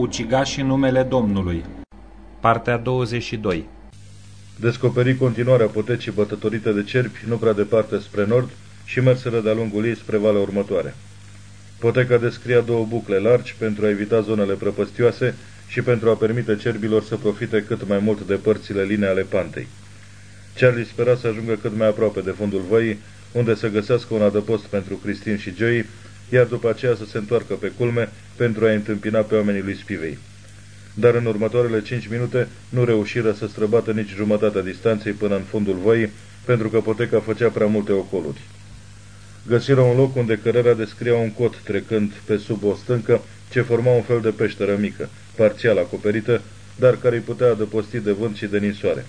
Ucigașii numele Domnului Partea 22 Descoperi continuarea potecii bătătorite de cerbi nu prea departe spre nord și merseră de-a lungul ei spre valea următoare. Poteca descria două bucle largi pentru a evita zonele prăpăstioase și pentru a permite cerbilor să profite cât mai mult de părțile line ale pantei. Charlie spera să ajungă cât mai aproape de fundul văii, unde să găsească un adăpost pentru Cristin și Joey, iar după aceea să se întoarcă pe culme pentru a întâmpina pe oamenii lui Spivei. Dar în următoarele cinci minute nu reușiră să străbată nici jumătatea distanței până în fundul văii, pentru că poteca făcea prea multe ocoluri. Găsiră un loc unde cărărea descria un cot trecând pe sub o stâncă ce forma un fel de peșteră mică, parțial acoperită, dar care îi putea adăposti de vânt și de ninsoare.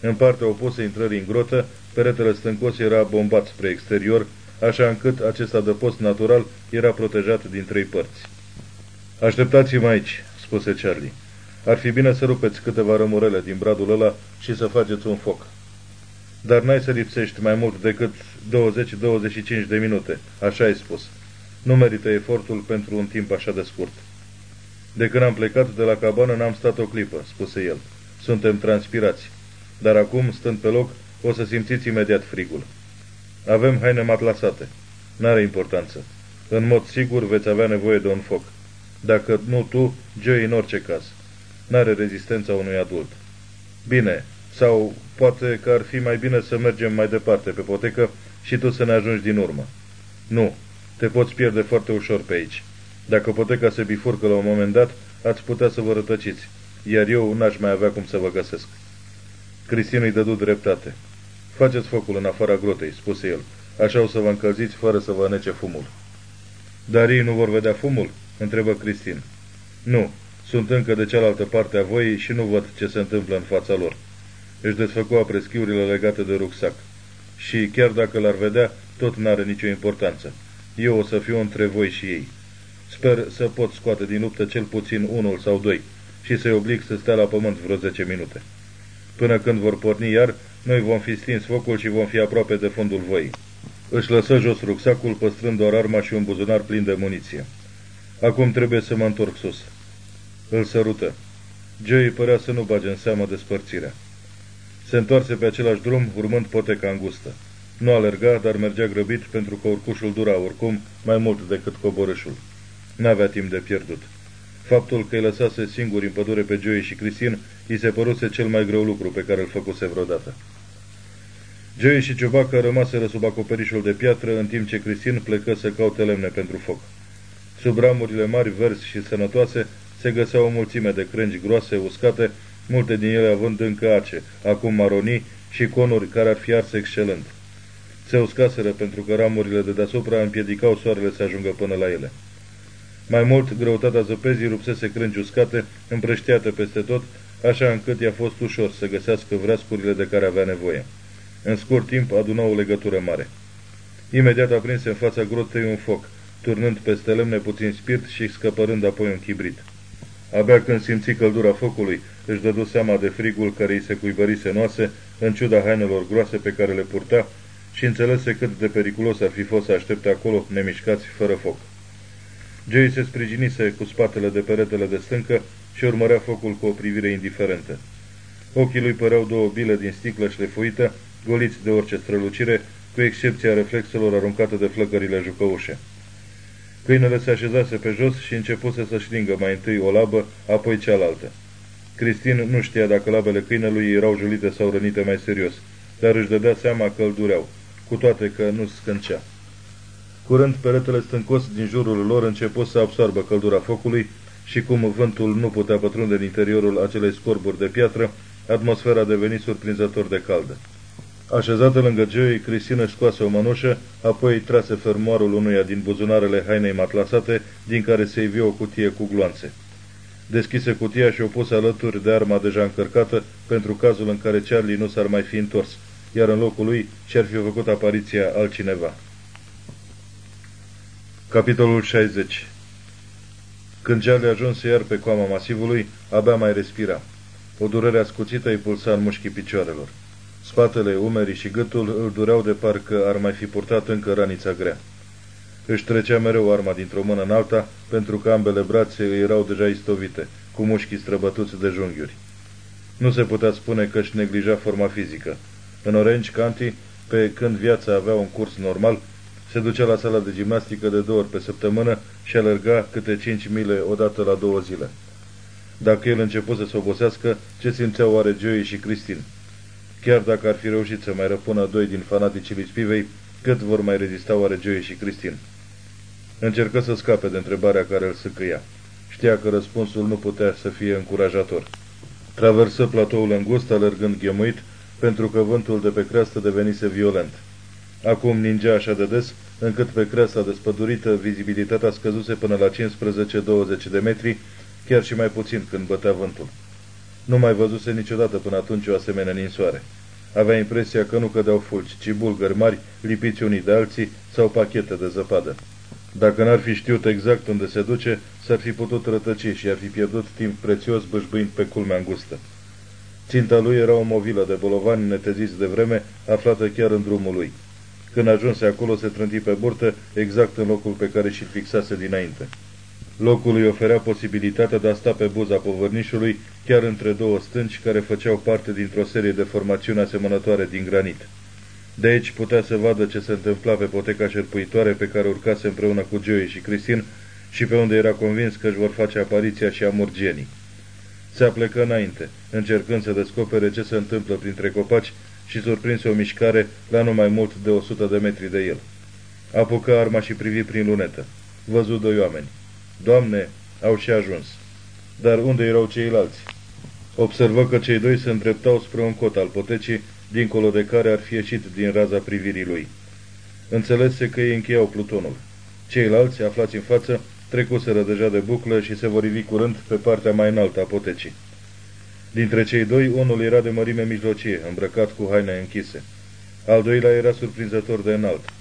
În partea opusă intrării în grotă, peretele stâncos era bombat spre exterior, așa încât acest adăpost natural era protejat din trei părți. Așteptați-mă aici," spuse Charlie. Ar fi bine să rupeți câteva rămurele din bradul ăla și să faceți un foc. Dar n-ai să lipsești mai mult decât 20-25 de minute, așa ai spus. Nu merită efortul pentru un timp așa de scurt. De când am plecat de la cabană n-am stat o clipă, spuse el. Suntem transpirați. Dar acum, stând pe loc, o să simțiți imediat frigul. Avem haine matlasate. N-are importanță. În mod sigur veți avea nevoie de un foc. Dacă nu tu, Joey în orice caz. N-are rezistența unui adult. Bine, sau poate că ar fi mai bine să mergem mai departe pe potecă și tu să ne ajungi din urmă. Nu, te poți pierde foarte ușor pe aici. Dacă poteca se bifurcă la un moment dat, ați putea să vă rătăciți, iar eu n-aș mai avea cum să vă găsesc. Cristin îi dădu dreptate. Faceți focul în afara grotei, spuse el. Așa o să vă încălziți fără să vă nece fumul. Dar ei nu vor vedea fumul? întrebă Cristin. Nu, sunt încă de cealaltă parte a voii și nu văd ce se întâmplă în fața lor. Își desfăcu apreschiurile legate de rucsac. Și chiar dacă l-ar vedea, tot n-are nicio importanță. Eu o să fiu între voi și ei. Sper să pot scoate din luptă cel puțin unul sau doi și să-i oblig să stea la pământ vreo 10 minute. Până când vor porni iar, noi vom fi stins focul și vom fi aproape de fundul văii. Își lăsă jos rucsacul, păstrând doar arma și un buzunar plin de muniție. Acum trebuie să mă întorc sus. Îl sărută. Joey părea să nu bage în seamă despărțirea. Se întoarse pe același drum, urmând poteca îngustă. Nu alerga, dar mergea grăbit pentru că urcușul dura oricum mai mult decât coborâșul. N-avea timp de pierdut. Faptul că îi lăsase singur în pădure pe Joey și Cristin îi se păruse cel mai greu lucru pe care îl făcuse vreodată. Joey și Ciobacă rămaseră sub acoperișul de piatră, în timp ce Cristin plecă să caute lemne pentru foc. Sub ramurile mari, verzi și sănătoase, se găseau o mulțime de crângi groase, uscate, multe din ele având încă ace, acum maronii și conuri care ar fi ars excelent. Se uscaseră pentru că ramurile de deasupra împiedicau soarele să ajungă până la ele. Mai mult, greutatea zăpezii rupsese crângi uscate, împrăștiate peste tot, așa încât i-a fost ușor să găsească vreascurile de care avea nevoie. În scurt timp adună o legătură mare. Imediat aprinse în fața grotei un foc, turnând peste lemne puțin spirit și scăpărând apoi un chibrit. Abia când simți căldura focului, își dădu seama de frigul care îi se cuibărise noase, în ciuda hainelor groase pe care le purta, și înțelese cât de periculos ar fi fost să aștepte acolo, nemișcați, fără foc. Joey se sprijinise cu spatele de peretele de stâncă și urmărea focul cu o privire indiferentă. Ochii lui păreau două bile din sticlă șlefuită, goliți de orice strălucire, cu excepția reflexelor aruncate de flăcările jucăușe. Câinele se așezase pe jos și începuse să-și șlingă mai întâi o labă, apoi cealaltă. Cristin nu știa dacă labele câinelui erau julite sau rănite mai serios, dar își dădea seama că îl dureau, cu toate că nu scâncea. Curând, peretele stâncos din jurul lor începu să absorbă căldura focului și cum vântul nu putea pătrunde în interiorul acelei scorburi de piatră, atmosfera deveni surprinzător de caldă. Așezată lângă Joey, Cristina își scoase o mănușă, apoi trase fermoarul unuia din buzunarele hainei matlasate, din care se ivi o cutie cu gloanțe. Deschise cutia și o puse alături de arma deja încărcată, pentru cazul în care Charlie nu s-ar mai fi întors, iar în locul lui și-ar fi făcut apariția altcineva. Capitolul 60 Când Charlie ajunse iar pe coama masivului, abia mai respira. O durere ascuțită îi pulsa în mușchii picioarelor. Spatele, umerii și gâtul îl dureau de parcă ar mai fi purtat încă ranița grea. Își trecea mereu arma dintr-o mână în alta, pentru că ambele brațe îi erau deja istovite, cu mușchii străbătuți de junghiuri. Nu se putea spune că își neglija forma fizică. În Orange County, pe când viața avea un curs normal, se ducea la sala de gimnastică de două ori pe săptămână și alerga câte cinci mile odată la două zile. Dacă el început să se obosească, ce simțeau oare Joey și Cristin? Chiar dacă ar fi reușit să mai răpună doi din fanaticii lui Spivei, cât vor mai rezista oare Joey și Cristin? Încercă să scape de întrebarea care îl săcăia. Știa că răspunsul nu putea să fie încurajator. Traversă platoul îngust, alergând ghemuit, pentru că vântul de pe creastă devenise violent. Acum ningea așa de des, încât pe creasta despădurită vizibilitatea scăzuse până la 15-20 de metri, chiar și mai puțin când bătea vântul. Nu mai văzuse niciodată până atunci o asemenea ninsoare. Avea impresia că nu cădeau fulgi, ci bulgări mari, lipiți unii de alții sau pachete de zăpadă. Dacă n-ar fi știut exact unde se duce, s-ar fi putut rătăci și ar fi pierdut timp prețios bâșbâind pe culmea îngustă. Ținta lui era o movilă de bolovani neteziți de vreme, aflată chiar în drumul lui. Când ajunse acolo, se trânti pe burtă, exact în locul pe care și-l fixase dinainte. Locul îi oferea posibilitatea de a sta pe buza povărnișului, chiar între două stânci care făceau parte dintr-o serie de formațiuni asemănătoare din granit. De aici putea să vadă ce se întâmpla pe poteca șerpuitoare pe care urcase împreună cu Joey și Cristin și pe unde era convins că își vor face apariția și amurgenii. Se aplecă înainte, încercând să descopere ce se întâmplă printre copaci și surprinse o mișcare la nu mai mult de 100 de metri de el. Apucă arma și privi prin lunetă. Văzut doi oameni. Doamne, au și ajuns. Dar unde erau ceilalți? Observă că cei doi se îndreptau spre un cot al potecii, dincolo de care ar fi ieșit din raza privirii lui. Înțelese că ei încheiau plutonul. Ceilalți, aflați în față, trecuseră deja de buclă și se vor ivi curând pe partea mai înaltă a potecii. Dintre cei doi, unul era de mărime mijlocie, îmbrăcat cu haine închise. Al doilea era surprinzător de înalt.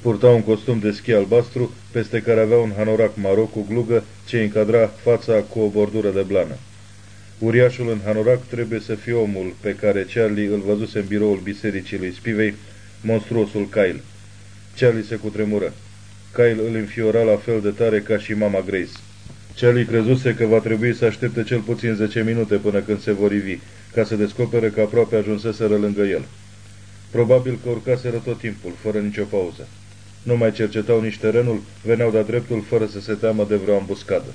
Purta un costum de schi albastru, peste care avea un hanorac maro cu glugă ce încadra fața cu o bordură de blană. Uriașul în hanorac trebuie să fie omul pe care Charlie îl văzuse în biroul bisericii lui Spivei, monstruosul Kyle. Charlie se cutremură. Kyle îl înfiora la fel de tare ca și mama Grace. Charlie crezuse că va trebui să aștepte cel puțin 10 minute până când se vor ivi, ca să descopere că aproape ajunseseră lângă el. Probabil că urcaseră tot timpul, fără nicio pauză. Nu mai cercetau nici terenul, veneau de-a dreptul fără să se teamă de vreo ambuscadă.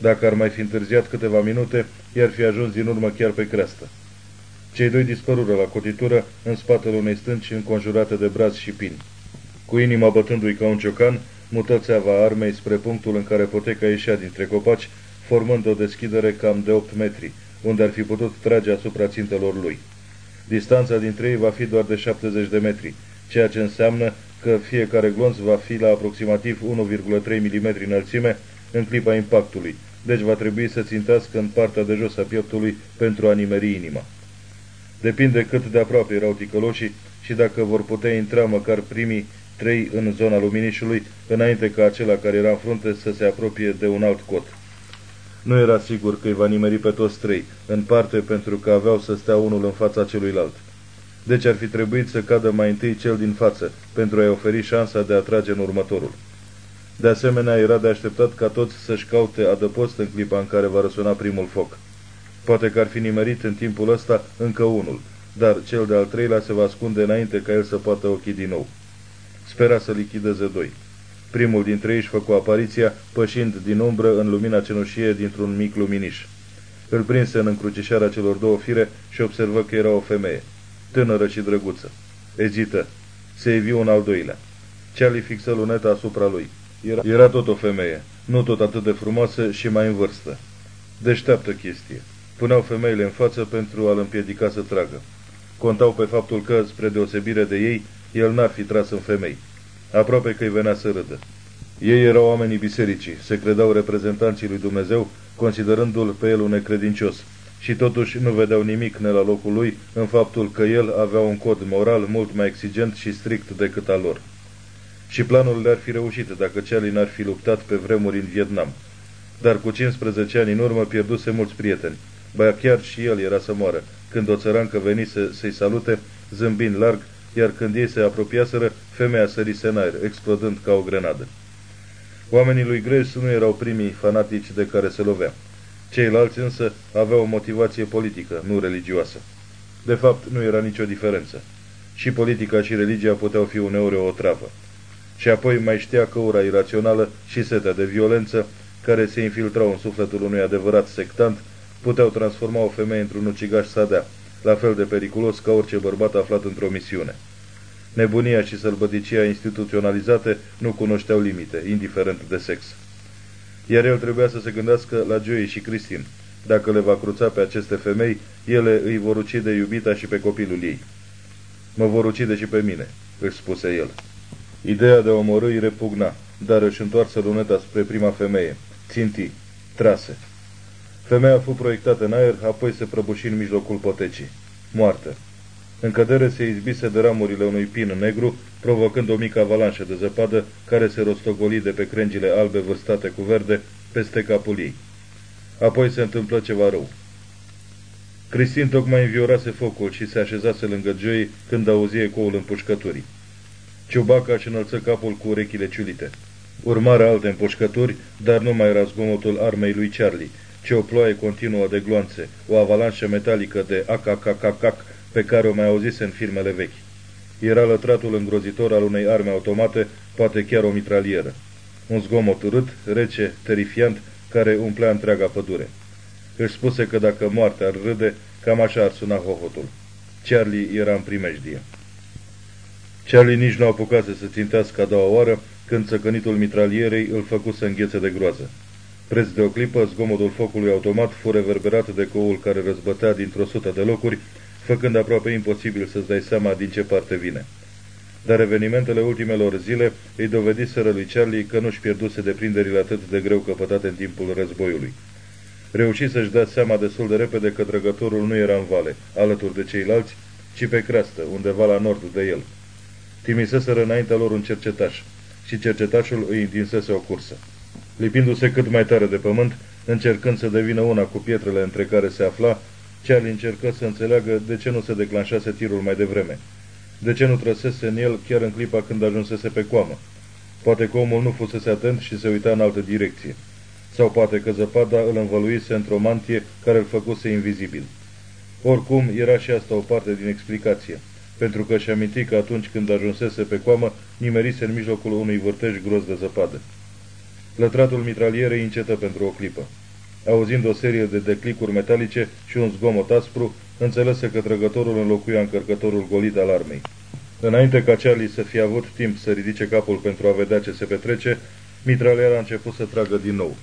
Dacă ar mai fi întârziat câteva minute, i-ar fi ajuns din urmă chiar pe creastă. Cei doi dispărură la cotitură, în spatele unei stânci înconjurate de brazi și pini. Cu inima bătându-i ca un ciocan, mută țeava armei spre punctul în care poteca ieșea dintre copaci, formând o deschidere cam de 8 metri, unde ar fi putut trage asupra țintelor lui. Distanța dintre ei va fi doar de 70 de metri, ceea ce înseamnă că fiecare glonț va fi la aproximativ 1,3 mm înălțime în clipa impactului, deci va trebui să țintească în partea de jos a pieptului pentru a nimeri inima. Depinde cât de aproape erau ticăloșii și dacă vor putea intra măcar primii trei în zona luminișului, înainte ca acela care era în frunte să se apropie de un alt cot. Nu era sigur că îi va nimeri pe toți trei, în parte pentru că aveau să stea unul în fața celuilalt. Deci ar fi trebuit să cadă mai întâi cel din față, pentru a-i oferi șansa de a trage în următorul. De asemenea, era de așteptat ca toți să-și caute adăpost în clipa în care va răsuna primul foc. Poate că ar fi nimerit în timpul ăsta încă unul, dar cel de-al treilea se va ascunde înainte ca el să poată ochi din nou. Spera să lichideze doi. Primul dintre ei își făcu apariția, pășind din umbră în lumina cenușie dintr-un mic luminiș. Îl prinse în încrucișarea celor două fire și observă că era o femeie, tânără și drăguță. Ezită. Se evi un al doilea. Charlie fixă luneta asupra lui. Era, era tot o femeie, nu tot atât de frumoasă și mai în vârstă. Deșteaptă chestie. Puneau femeile în față pentru a-l împiedica să tragă. Contau pe faptul că, spre deosebire de ei, el n-ar fi tras în femei. Aproape că îi venea să râdă. Ei erau oamenii bisericii, se credeau reprezentanții lui Dumnezeu, considerându-l pe el un necredincios, și totuși nu vedeau nimic ne la locul lui în faptul că el avea un cod moral mult mai exigent și strict decât al lor. Și planul le-ar fi reușit dacă Charlie n-ar fi luptat pe vremuri în Vietnam. Dar cu 15 ani în urmă pierduse mulți prieteni. Ba chiar și el era să moară, când o țărancă venise să-i salute, zâmbind larg, iar când ei se apropiaseră, femeia sărise în aer, explodând ca o grenadă. Oamenii lui Grace nu erau primii fanatici de care se lovea. Ceilalți însă aveau o motivație politică, nu religioasă. De fapt, nu era nicio diferență. Și politica și religia puteau fi uneori o travă. Și apoi mai știa că ura irațională și setea de violență, care se infiltrau în sufletul unui adevărat sectant, puteau transforma o femeie într-un ucigaș sadea, la fel de periculos ca orice bărbat aflat într-o misiune. Nebunia și sălbăticia instituționalizate nu cunoșteau limite, indiferent de sex. Iar el trebuia să se gândească la Joey și Cristin. Dacă le va cruța pe aceste femei, ele îi vor ucide iubita și pe copilul ei. Mă vor ucide și pe mine, își spuse el. Ideea de a omorâi repugna, dar își întoarse luneta spre prima femeie. Ținti, trase. Femeia a fost proiectată în aer, apoi se prăbuși în mijlocul potecii. Moartă. În cădere se izbise de ramurile unui pin negru, provocând o mică avalanșă de zăpadă care se rostogoli de pe crengile albe vârstate cu verde peste capul ei. Apoi se întâmplă ceva rău. Cristin tocmai înviorase focul și se așezase lângă Joey când auzi ecoul împușcăturii. Ciubaca își înălță capul cu urechile ciulite. Urmare alte împușcături, dar nu mai era zgomotul armei lui Charlie, ci o ploaie continuă de gloanțe, o avalanșă metalică de acacacacac pe care o mai auzise în filmele vechi. Era lătratul îngrozitor al unei arme automate, poate chiar o mitralieră. Un zgomot urât, rece, terifiant, care umplea întreaga pădure. Își spuse că dacă moartea ar râde, cam așa ar suna hohotul. Charlie era în primejdie. Charlie nici nu apucase să țintească a doua oară, când țăcănitul mitralierei îl făcu să înghețe de groază. Preț de o clipă, zgomotul focului automat fu reverberat de coul care răzbătea dintr-o sută de locuri, făcând aproape imposibil să-ți dai seama din ce parte vine. Dar evenimentele ultimelor zile îi dovediseră lui Charlie că nu-și pierduse deprinderile atât de greu căpătate în timpul războiului. Reuși să-și dea seama destul de repede că drăgătorul nu era în vale, alături de ceilalți, ci pe creastă, undeva la nord de el. Trimiseseră înaintea lor un cercetaș și cercetașul îi întinsese o cursă. Lipindu-se cât mai tare de pământ, încercând să devină una cu pietrele între care se afla, Charlie încercă să înțeleagă de ce nu se declanșase tirul mai devreme. De ce nu trăsese în el chiar în clipa când ajunsese pe coamă? Poate că omul nu fusese atent și se uita în altă direcție. Sau poate că zăpada îl învăluise într-o mantie care îl făcuse invizibil. Oricum, era și asta o parte din explicație, pentru că și aminti că atunci când ajunsese pe coamă, nimerise în mijlocul unui vârtej gros de zăpadă. Lătratul mitralierei încetă pentru o clipă. Auzind o serie de declicuri metalice și un zgomot aspru, înțelese că trăgătorul înlocuia încărcătorul golit al armei. Înainte ca Charlie să fie avut timp să ridice capul pentru a vedea ce se petrece, mitraliera a început să tragă din nou.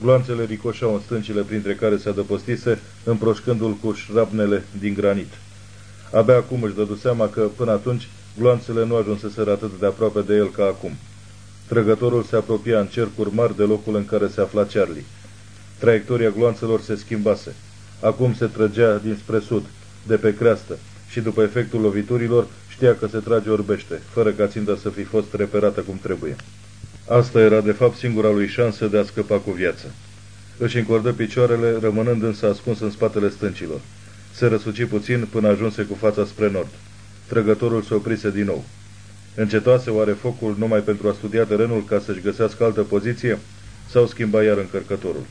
Gloanțele ricoșau în stâncile printre care se adăpostise, împroșcându-l cu șrapnele din granit. Abia acum își dădu seama că, până atunci, gloanțele nu ajunseseră atât de aproape de el ca acum. Trăgătorul se apropia în cercuri mari de locul în care se afla Charlie. Traiectoria gloanțelor se schimbase. Acum se trăgea dinspre sud, de pe creastă, și după efectul loviturilor știa că se trage orbește, fără ca ținta să fi fost reperată cum trebuie. Asta era de fapt singura lui șansă de a scăpa cu viață. Își încordă picioarele, rămânând însă ascuns în spatele stâncilor. Se răsuci puțin până ajunse cu fața spre nord. Trăgătorul se oprise din nou. Încetoase oare focul numai pentru a studia terenul ca să-și găsească altă poziție sau schimba iar încărcătorul?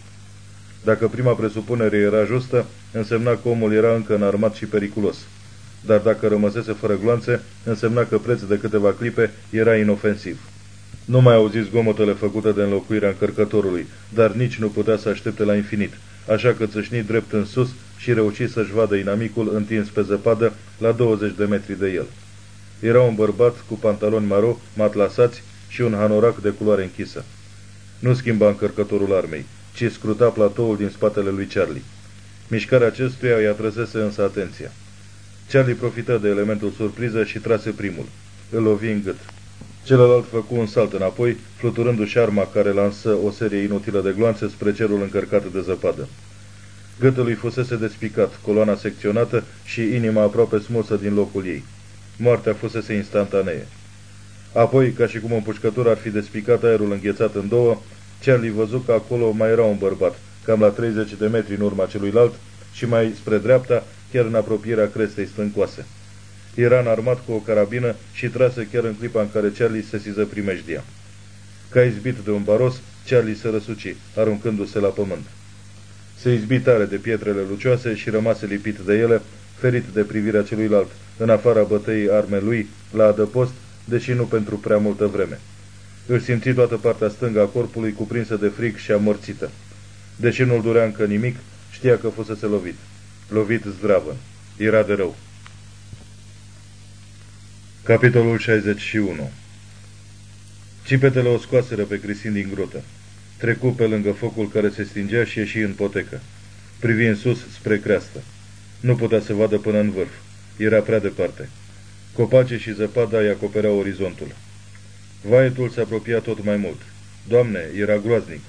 Dacă prima presupunere era justă, însemna că omul era încă înarmat și periculos. Dar dacă rămăsese fără gloanțe, însemna că preț de câteva clipe era inofensiv. Nu mai auzi zgomotele făcute de înlocuirea încărcătorului, dar nici nu putea să aștepte la infinit, așa că țâșni drept în sus și reuși să-și vadă inamicul întins pe zăpadă la 20 de metri de el. Era un bărbat cu pantaloni maro, matlasați și un hanorac de culoare închisă. Nu schimba încărcătorul armei, ci scruta platoul din spatele lui Charlie. Mișcarea acestuia îi atrăsese însă atenția. Charlie profită de elementul surpriză și trase primul. Îl lovi în gât. Celălalt făcu un salt înapoi, fluturându-și arma care lansă o serie inutilă de gloanțe spre cerul încărcat de zăpadă. Gâtul lui fusese despicat, coloana secționată și inima aproape smulsă din locul ei. Moartea fusese instantanee. Apoi, ca și cum o împușcătură ar fi despicat aerul înghețat în două, Charlie văzut că acolo mai era un bărbat, cam la 30 de metri în urma celuilalt și mai spre dreapta, chiar în apropierea crestei stâncoase. Era înarmat cu o carabină și trase chiar în clipa în care Charlie se siză primejdia. Ca izbit de un baros, Charlie se răsuci, aruncându-se la pământ. Se izbi tare de pietrele lucioase și rămase lipit de ele, ferit de privirea celuilalt, în afara bătăii arme lui, la adăpost, deși nu pentru prea multă vreme. Îl simți toată partea stângă a corpului cuprinsă de frig și amorțită. Deși nu-l durea încă nimic, știa că fusese lovit. Lovit zdravă. Era de rău. Capitolul 61 Cipetele o scoaseră pe Cristin din grotă. Trecu pe lângă focul care se stingea și ieși în potecă. Privi în sus spre creastă. Nu putea să vadă până în vârf. Era prea departe. Copace și zăpada îi acopereau orizontul. Vaietul se apropia tot mai mult. Doamne, era groaznic.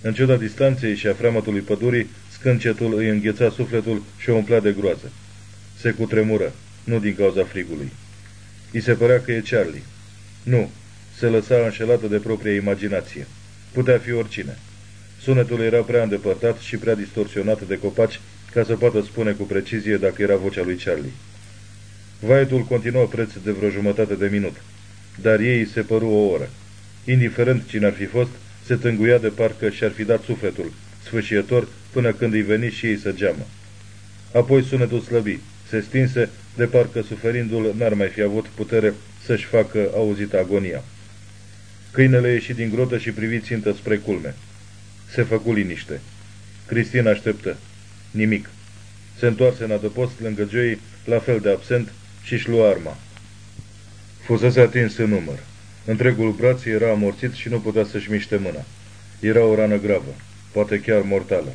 În ciuda distanței și a freamătului pădurii, scâncetul îi îngheța sufletul și o umplea de groază. Se cutremură, nu din cauza frigului. I se părea că e Charlie. Nu, se lăsa înșelată de propria imaginație. Putea fi oricine. Sunetul era prea îndepărtat și prea distorsionat de copaci ca să poată spune cu precizie dacă era vocea lui Charlie. Vaietul continuă preț de vreo jumătate de minut, dar ei se păru o oră. Indiferent cine ar fi fost, se tânguia de parcă și-ar fi dat sufletul, sfâșietor, până când îi veni și ei să geamă. Apoi sunetul slăbi, se stinse, de parcă suferindu-l n-ar mai fi avut putere să-și facă auzită agonia. Câinele ieși din grotă și privi țintă spre culme. Se făcu liniște. Cristina așteptă. Nimic. Se întoarse în adăpost lângă Joey, la fel de absent, și-și lua arma. Fusese atins în număr. Întregul braț era amorțit și nu putea să-și miște mâna. Era o rană gravă, poate chiar mortală.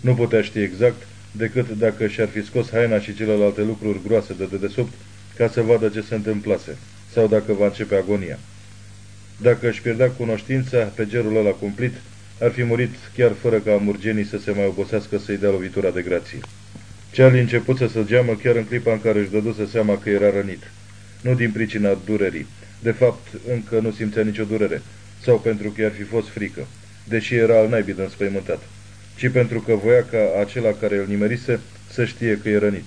Nu putea ști exact decât dacă și-ar fi scos haina și celelalte lucruri groase de dedesubt ca să vadă ce se întâmplase, sau dacă va începe agonia. Dacă își pierdea cunoștința pe gerul ăla cumplit, ar fi murit chiar fără ca amurgenii să se mai obosească să-i dea lovitura de grație. Charlie început să se geamă chiar în clipa în care își dăduse seama că era rănit. Nu din pricina durerii. De fapt, încă nu simțea nicio durere. Sau pentru că i-ar fi fost frică, deși era al naibii de înspăimântat. Ci pentru că voia ca acela care îl nimerise să știe că e rănit.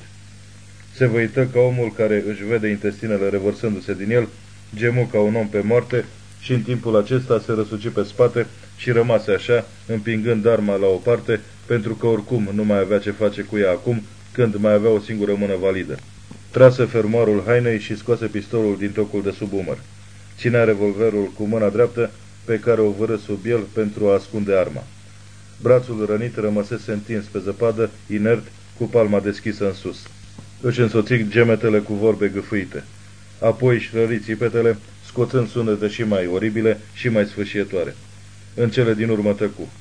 Se văită ca omul care își vede intestinele revărsându-se din el, gemu ca un om pe moarte și în timpul acesta se răsuci pe spate și rămase așa, împingând arma la o parte, pentru că oricum nu mai avea ce face cu ea acum, când mai avea o singură mână validă. Trase fermoarul hainei și scoase pistolul din tocul de sub umăr. Ținea revolverul cu mâna dreaptă, pe care o vără sub el pentru a ascunde arma. Brațul rănit rămăsese întins pe zăpadă, inert, cu palma deschisă în sus. Își însoți gemetele cu vorbe gâfâite. Apoi își rări țipetele, scoțând sunete și mai oribile și mai sfâșietoare. În cele din urmă tăcu.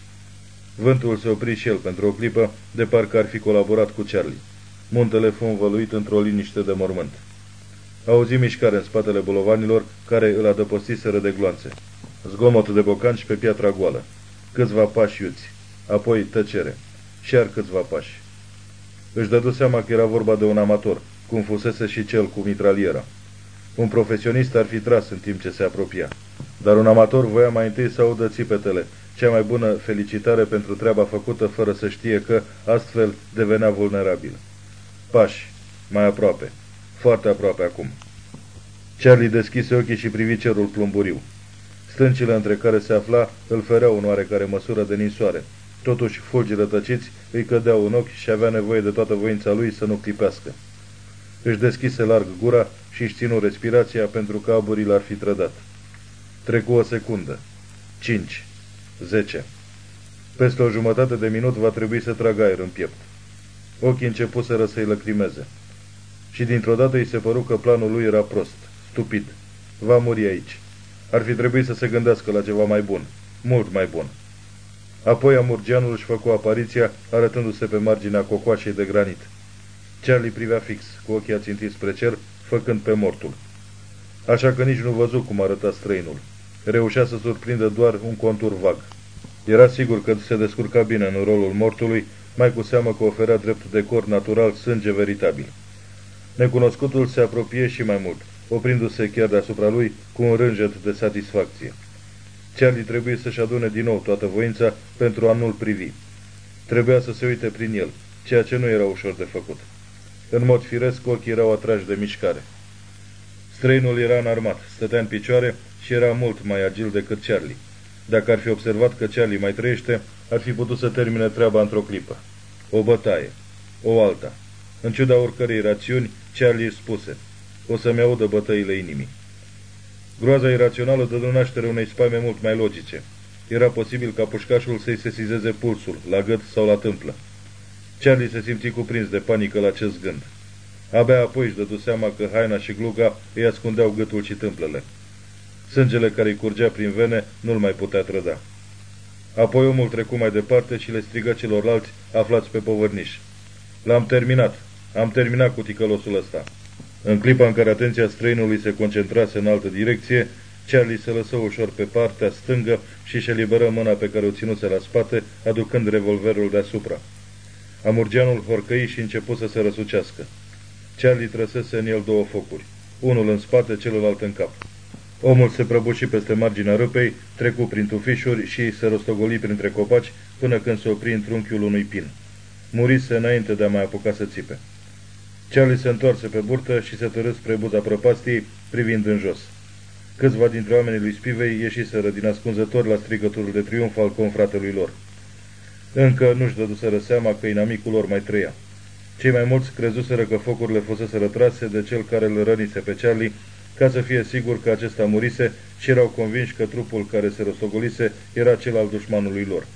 Vântul se opri și el pentru o clipă, de parcă ar fi colaborat cu Charlie. Muntele fu învăluit într-o liniște de mormânt. Auzi mișcare în spatele bolovanilor, care îl adăpostiseră de gloanțe. Zgomot de bocanci pe piatra goală. Câțiva pași iuți. Apoi tăcere. Și iar câțiva pași. Își dădu seama că era vorba de un amator, cum fusese și cel cu mitraliera. Un profesionist ar fi tras în timp ce se apropia. Dar un amator voia mai întâi să audă țipetele, cea mai bună felicitare pentru treaba făcută fără să știe că astfel devenea vulnerabil. Pași, mai aproape, foarte aproape acum. Charlie deschise ochii și privi cerul plumburiu. Stâncile între care se afla îl fereau în oarecare măsură de ninsoare. Totuși, fulgi rătăciți îi cădeau în ochi și avea nevoie de toată voința lui să nu clipească. Își deschise larg gura și își ținu respirația pentru că aburii l-ar fi trădat. Trecu o secundă. Cinci. Zece. Peste o jumătate de minut va trebui să tragă aer în piept. Ochii începuseră să-i lăcrimeze. Și dintr-o dată îi se păru că planul lui era prost, stupid. Va muri aici. Ar fi trebuit să se gândească la ceva mai bun, mult mai bun. Apoi amurgeanul își făcu apariția, arătându-se pe marginea cocoașei de granit. Charlie privea fix, cu ochii ațintiți spre cer, făcând pe mortul. Așa că nici nu văzu cum arăta străinul. Reușea să surprindă doar un contur vag. Era sigur că se descurca bine în rolul mortului, mai cu seamă că oferea drept decor natural sânge veritabil. Necunoscutul se apropie și mai mult, oprindu-se chiar deasupra lui cu un rânjet de satisfacție. Charlie trebuie să-și adune din nou toată voința pentru a nu-l privi. Trebuia să se uite prin el, ceea ce nu era ușor de făcut. În mod firesc, ochii erau atrași de mișcare. Străinul era înarmat, stătea în picioare și era mult mai agil decât Charlie. Dacă ar fi observat că Charlie mai trăiește, ar fi putut să termine treaba într-o clipă. O bătaie. O alta. În ciuda oricărei rațiuni, Charlie își spuse, o să-mi audă bătăile inimii. Groaza irațională dădu naștere unei spaime mult mai logice. Era posibil ca pușcașul să-i sesizeze pulsul, la gât sau la tâmplă. Charlie se simți cuprins de panică la acest gând. Abia apoi își dădu seama că haina și gluga îi ascundeau gâtul și tâmplele. Sângele care îi curgea prin vene nu-l mai putea trăda. Apoi omul trecu mai departe și le strigă celorlalți aflați pe povărniș. L-am terminat. Am terminat cu ticălosul ăsta. În clipa în care atenția străinului se concentrase în altă direcție, Charlie se lăsă ușor pe partea stângă și își eliberă mâna pe care o ținuse la spate, aducând revolverul deasupra. Amurgeanul horcăi și început să se răsucească. Charlie trăsese în el două focuri, unul în spate, celălalt în cap. Omul se prăbuși peste marginea râpei, trecu prin tufișuri și se rostogoli printre copaci până când se opri în trunchiul unui pin. Murise înainte de a mai apuca să țipe. Charlie se întoarse pe burtă și se târâ spre buza prăpastiei, privind în jos. Câțiva dintre oamenii lui Spivei ieșiseră din ascunzător la strigăturul de triumf al confratelui lor. Încă nu-și dăduseră seama că inamicul lor mai trăia. Cei mai mulți crezuseră că focurile fusese rătrase de cel care îl rănise pe Charlie, ca să fie sigur că acesta murise și erau convinși că trupul care se rostogolise era cel al dușmanului lor.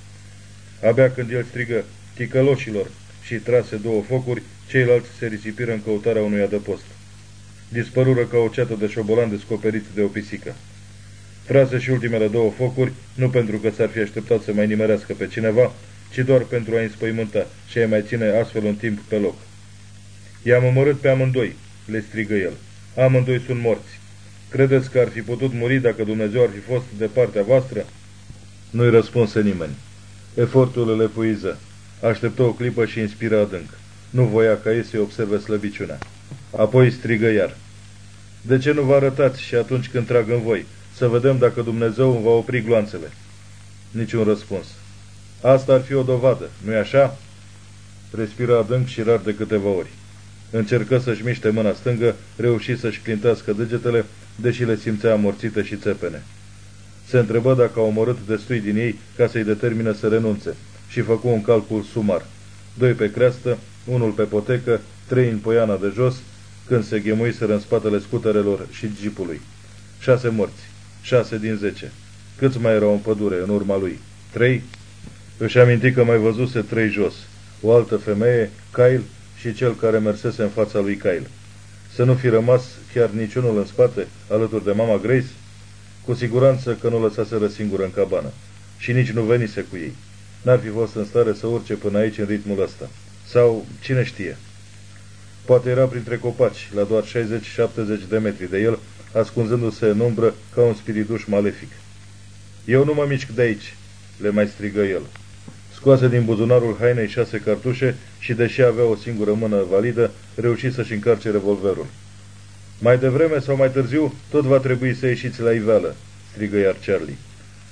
Abia când el strigă, ticăloșilor, și trase două focuri, ceilalți se risipiră în căutarea unui adăpost. Dispărură ca o ceată de șobolan descoperiți de o pisică. Trase și ultimele două focuri, nu pentru că s-ar fi așteptat să mai nimerească pe cineva, ci doar pentru a înspăimânta și a mai ține astfel un timp pe loc. I-am omorât pe amândoi, le strigă el. Amândoi sunt morți. Credeți că ar fi putut muri dacă Dumnezeu ar fi fost de partea voastră? Nu-i răspunse nimeni. Efortul le puiză. Așteptă o clipă și inspiră adânc. Nu voia ca ei să observe slăbiciunea. Apoi strigă iar. De ce nu vă arătați și atunci când trag în voi? Să vedem dacă Dumnezeu îmi va opri gloanțele. Niciun răspuns. Asta ar fi o dovadă, nu-i așa? Respiră adânc și rar de câteva ori. Încercă să-și miște mâna stângă, reuși să-și clintească degetele, deși le simțea amorțite și țepene. Se întrebă dacă a omorât destui din ei ca să-i determine să renunțe și făcu un calcul sumar. Doi pe creastă, unul pe potecă, trei în poiana de jos, când se ghemuiseră în spatele scuterelor și jeepului. Șase morți, șase din zece. Câți mai erau în pădure în urma lui? Trei? Își aminti că mai văzuse trei jos. O altă femeie, Kyle și cel care mersese în fața lui Kyle. Să nu fi rămas chiar niciunul în spate, alături de mama Grace? Cu siguranță că nu lăsaseră singură în cabană. Și nici nu venise cu ei. N-ar fi fost în stare să urce până aici în ritmul ăsta. Sau, cine știe. Poate era printre copaci, la doar 60-70 de metri de el, ascunzându-se în umbră ca un spirituș malefic. Eu nu mă mișc de aici, le mai strigă el. Scoase din buzunarul hainei șase cartușe și, deși avea o singură mână validă, reuși să-și încarce revolverul. Mai devreme sau mai târziu, tot va trebui să ieșiți la iveală, strigă iar Charlie.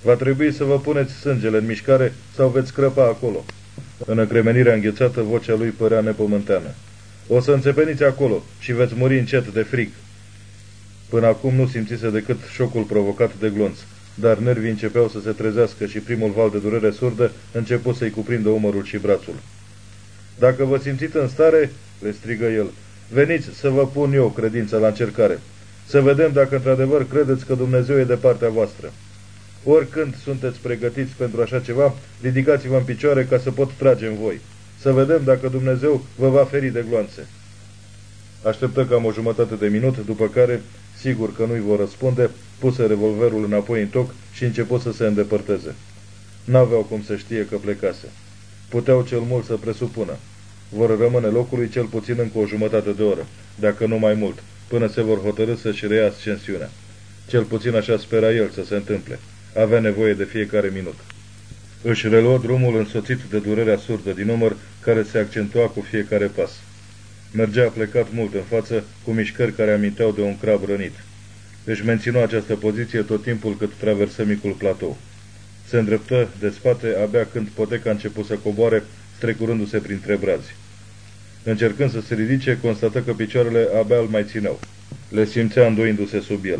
Va trebui să vă puneți sângele în mișcare sau veți crăpa acolo. În încremenirea înghețată, vocea lui părea nepământeană. O să înțepeniți acolo și veți muri încet de frig. Până acum nu simțise decât șocul provocat de glonț, dar nervii începeau să se trezească și primul val de durere surdă început să-i cuprindă umărul și brațul. Dacă vă simțiți în stare, le strigă el, veniți să vă pun eu credința la încercare. Să vedem dacă într-adevăr credeți că Dumnezeu e de partea voastră. Oricând sunteți pregătiți pentru așa ceva, ridicați-vă în picioare ca să pot trage în voi. Să vedem dacă Dumnezeu vă va feri de gloanțe. Așteptă cam o jumătate de minut, după care, sigur că nu-i vor răspunde, puse revolverul înapoi în toc și început să se îndepărteze. N-aveau cum să știe că plecase. Puteau cel mult să presupună. Vor rămâne locului cel puțin încă o jumătate de oră, dacă nu mai mult, până se vor hotărâ să-și reia ascensiunea. Cel puțin așa spera el să se întâmple. Avea nevoie de fiecare minut. Își reluă drumul însoțit de durerea surdă din număr, care se accentua cu fiecare pas. Mergea plecat mult în față, cu mișcări care aminteau de un crab rănit. Își menținu această poziție tot timpul cât traversă micul platou. Se îndreptă de spate abia când poteca a început să coboare, strecurându-se printre brazi. Încercând să se ridice, constată că picioarele abia îl mai țineau. Le simțea îndoindu-se sub el.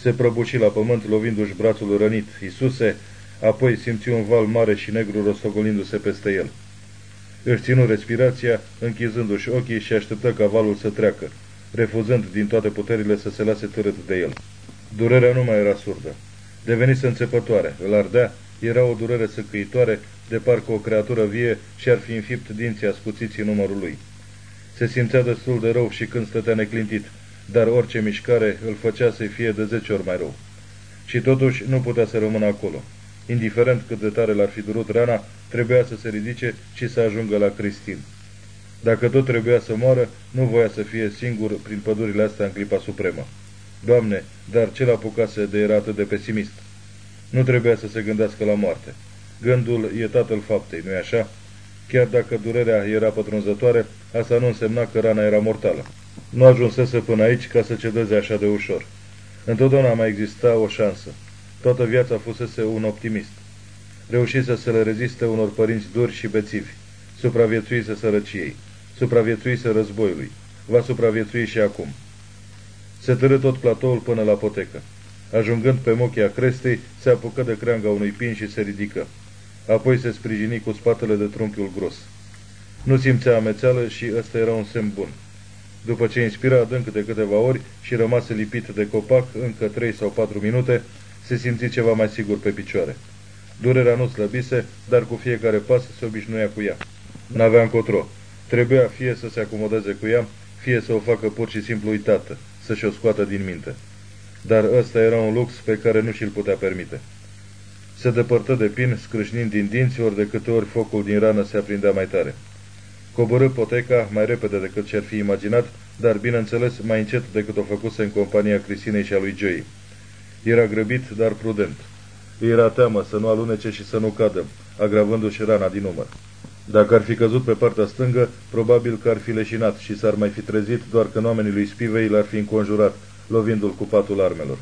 Se prăbuși la pământ lovindu-și brațul rănit. Isuse, apoi simți un val mare și negru rostogolindu-se peste el. Își ținu respirația, închizându-și ochii și așteptă ca valul să treacă, refuzând din toate puterile să se lase târât de el. Durerea nu mai era surdă. Devenise înțepătoare, îl ardea, era o durere săcăitoare, de parcă o creatură vie și-ar fi înfipt dinții ascuțiți în numărul lui. Se simțea destul de rău și când stătea neclintit, dar orice mișcare îl făcea să fie de zece ori mai rău. Și totuși nu putea să rămână acolo. Indiferent cât de tare l-ar fi durut rana, trebuia să se ridice și să ajungă la Cristin. Dacă tot trebuia să moară, nu voia să fie singur prin pădurile astea în clipa supremă. Doamne, dar ce l-apucase de era atât de pesimist? Nu trebuia să se gândească la moarte. Gândul e tatăl faptei, nu-i așa? Chiar dacă durerea era pătrunzătoare, asta nu însemna că rana era mortală. Nu ajunsese până aici ca să cedeze așa de ușor. Întotdeauna mai exista o șansă. Toată viața fusese un optimist. Reușise să le reziste unor părinți duri și bețivi. Supraviețuise sărăciei. Supraviețuise războiului. Va supraviețui și acum. Se târâ tot platoul până la potecă. Ajungând pe mochia crestei, se apucă de creanga unui pin și se ridică. Apoi se sprijini cu spatele de trunchiul gros. Nu simțea amețeală și ăsta era un semn bun. După ce inspira adânc de câteva ori și rămase lipit de copac încă trei sau patru minute, se simți ceva mai sigur pe picioare. Durerea nu slăbise, dar cu fiecare pas se obișnuia cu ea. N-avea încotro. Trebuia fie să se acomodeze cu ea, fie să o facă pur și simplu uitată, să-și o scoată din minte. Dar ăsta era un lux pe care nu și-l putea permite. Se depărtă de pin, scrâșnind din dinți, ori de câte ori focul din rană se aprindea mai tare. Coborâ poteca mai repede decât ce-ar fi imaginat, dar, bineînțeles, mai încet decât o făcuse în compania Cristinei și a lui Joey. Era grăbit, dar prudent. Îi era teamă să nu alunece și să nu cadă, agravându-și rana din număr. Dacă ar fi căzut pe partea stângă, probabil că ar fi leșinat și s-ar mai fi trezit doar că oamenii lui Spivei l-ar fi înconjurat, lovindu-l cu patul armelor.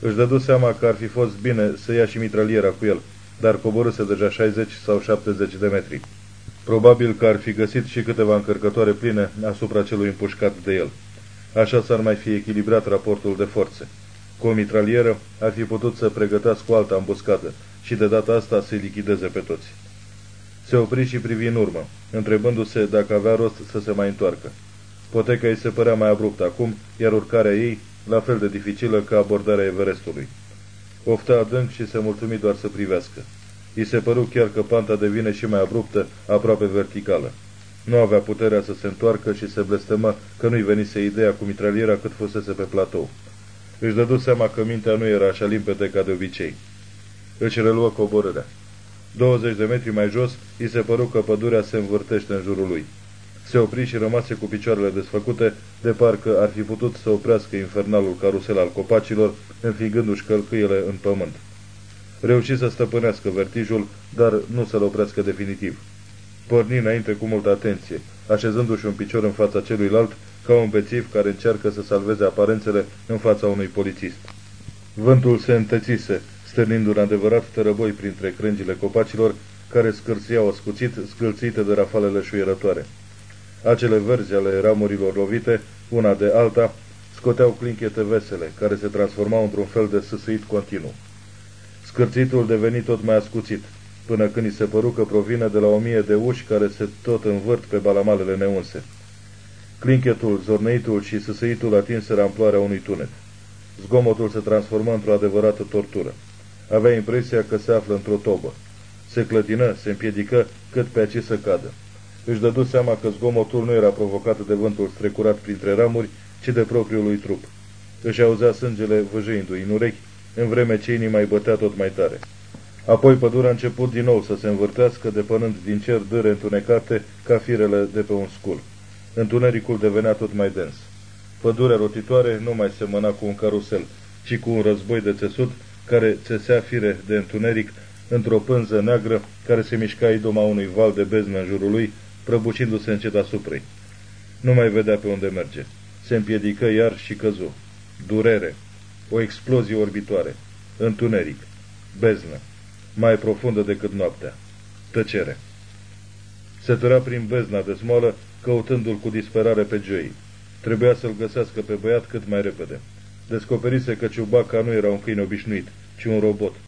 Își dădu seama că ar fi fost bine să ia și mitraliera cu el, dar coborâse deja 60 sau 70 de metri. Probabil că ar fi găsit și câteva încărcătoare pline asupra celui împușcat de el. Așa s-ar mai fi echilibrat raportul de forțe. Cu o mitralieră ar fi putut să pregătească o altă ambuscadă și de data asta să-i lichideze pe toți. Se opri și privi în urmă, întrebându-se dacă avea rost să se mai întoarcă. Poteca îi se părea mai abruptă acum, iar urcarea ei la fel de dificilă ca abordarea Everestului. Ofta adânc și se mulțumi doar să privească. I se păru chiar că panta devine și mai abruptă, aproape verticală. Nu avea puterea să se întoarcă și se blestemă că nu-i venise ideea cu mitraliera cât fusese pe platou. Își dădu seama că mintea nu era așa limpede ca de obicei. Își reluă coborârea. 20 de metri mai jos, îi se păru că pădurea se învârtește în jurul lui. Se opri și rămase cu picioarele desfăcute, de parcă ar fi putut să oprească infernalul carusel al copacilor, înfigându-și călcâiele în pământ. Reuși să stăpânească vertijul, dar nu să-l oprească definitiv. Porni înainte cu multă atenție, așezându-și un picior în fața celuilalt, ca un bețiv care încearcă să salveze aparențele în fața unui polițist. Vântul se întețise, stârnind un adevărat tărăboi printre crângile copacilor, care scârțiau ascuțit, scâlțite de rafalele șuierătoare. Acele verzi ale ramurilor lovite, una de alta, scoteau clinchete vesele, care se transformau într-un fel de săsuit continuu. Scârțitul deveni tot mai ascuțit, până când îi se păru că provine de la o mie de uși care se tot învârt pe balamalele neunse. Clinchetul, zorneitul și săsăitul atinseră amploarea unui tunet. Zgomotul se transformă într-o adevărată tortură. Avea impresia că se află într-o tobă. Se clătină, se împiedică, cât pe aici să cadă. Își dădu seama că zgomotul nu era provocat de vântul strecurat printre ramuri, ci de propriul lui trup. Își auzea sângele văjăindu-i în urechi, în vreme ce inima îi bătea tot mai tare. Apoi pădurea a început din nou să se învârtească, depănând din cer dâre întunecate ca firele de pe un scul. Întunericul devenea tot mai dens. Pădurea rotitoare nu mai semăna cu un carusel, ci cu un război de țesut care țesea fire de întuneric într-o pânză neagră care se mișca idoma unui val de beznă în jurul lui, prăbușindu-se încet asupra Nu mai vedea pe unde merge. Se împiedică iar și căzu. Durere. O explozie orbitoare. Întuneric. Beznă. Mai profundă decât noaptea. Tăcere. Se tăra prin bezna de smoală, căutându-l cu disperare pe Joey. Trebuia să-l găsească pe băiat cât mai repede. descoperise că Ciubaca nu era un câine obișnuit, ci un robot.